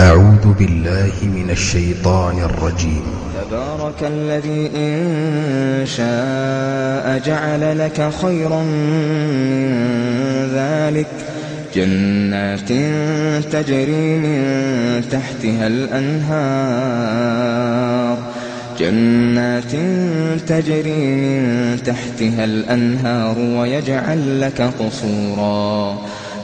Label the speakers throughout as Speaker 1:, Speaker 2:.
Speaker 1: أعوذ بالله من الشيطان الرجيم.
Speaker 2: تبارك الذي إن شاء جعل لك خيرا من ذلك. جنات تجري من تحتها الأنهار. جنات تجري من تحتها الأنهار ويجعل لك قصورا.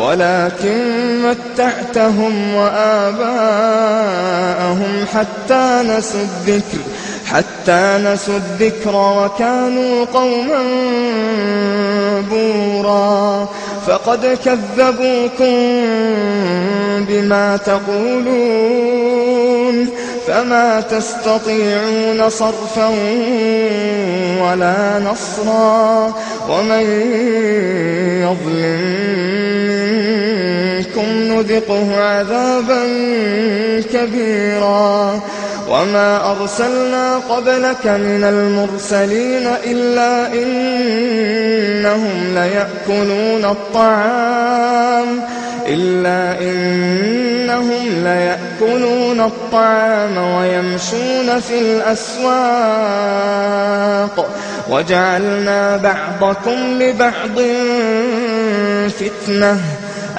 Speaker 2: ولكن متعتهم وآباءهم حتى نسوا الذكر حتى نسوا الذكر وكانوا قوما بورا. فقد كذبوكم بما تقولون فما تستطيعون صرفا ولا نصرا. ومن يظلم منكم نذقه عذابا كبيرا. وما أرسلنا قبلك من المرسلين إلا إنهم ليأكلون الطعام إلا إنهم ليأكلون الطعام ويمشون في الأسواق. وجعلنا بعضكم لبعض فتنة.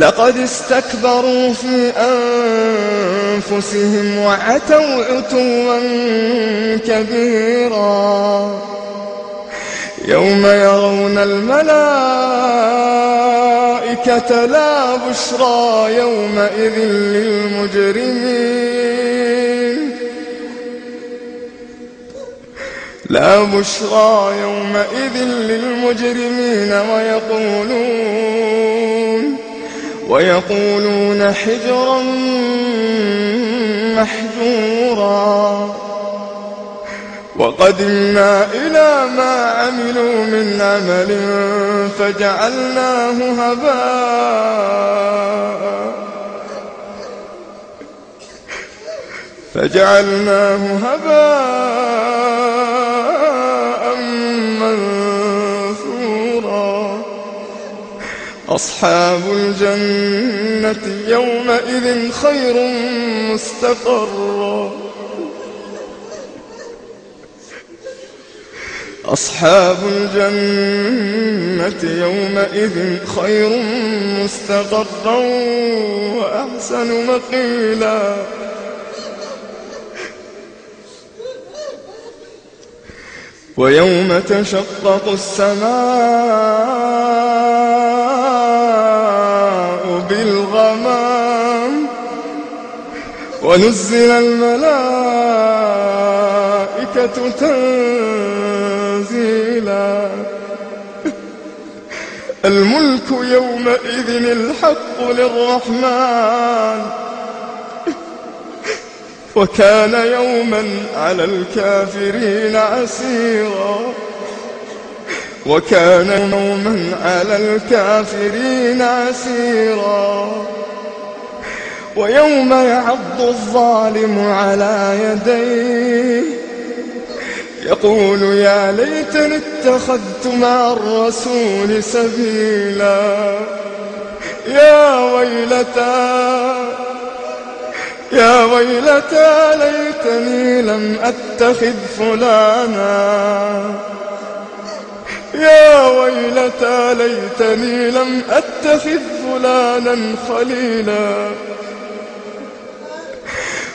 Speaker 2: لقد استكبروا في أنفسهم وعتوا عتوا كبيرا. يوم يرون الملائكة لا بشرى يومئذ للمجرمين. لا بشرى يومئذ للمجرمين ويقولون ويقولون حجرا محجورا. وقدمنا إلى ما عملوا من عمل فجعلناه هباء. فجعلناه هباء. أصحاب الجنة يومئذ خير مستقرا. أصحاب الجنة يومئذ خير مستقرا وأحسن مقيلا. ويوم تشقق السماء ونزل الملائكة تنزيلا. الملك يومئذ الحق للرحمن. وكان يوما على الكافرين عسيرا وكان يوما على الكافرين عسيرا ويوم يعض الظالم على يديه. يقول يا ليتني اتخذت مع الرسول سبيلا. يا ويلتى يا ويلتى ليتني لم أتخذ فلانا. يا ويلتى ليتني لم أتخذ فلانا خليلا.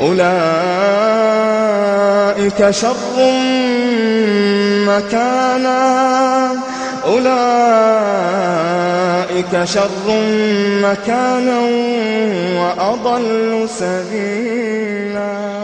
Speaker 2: أولئك شر مكانا. أولئك شر مكانا وأضل سبيلا.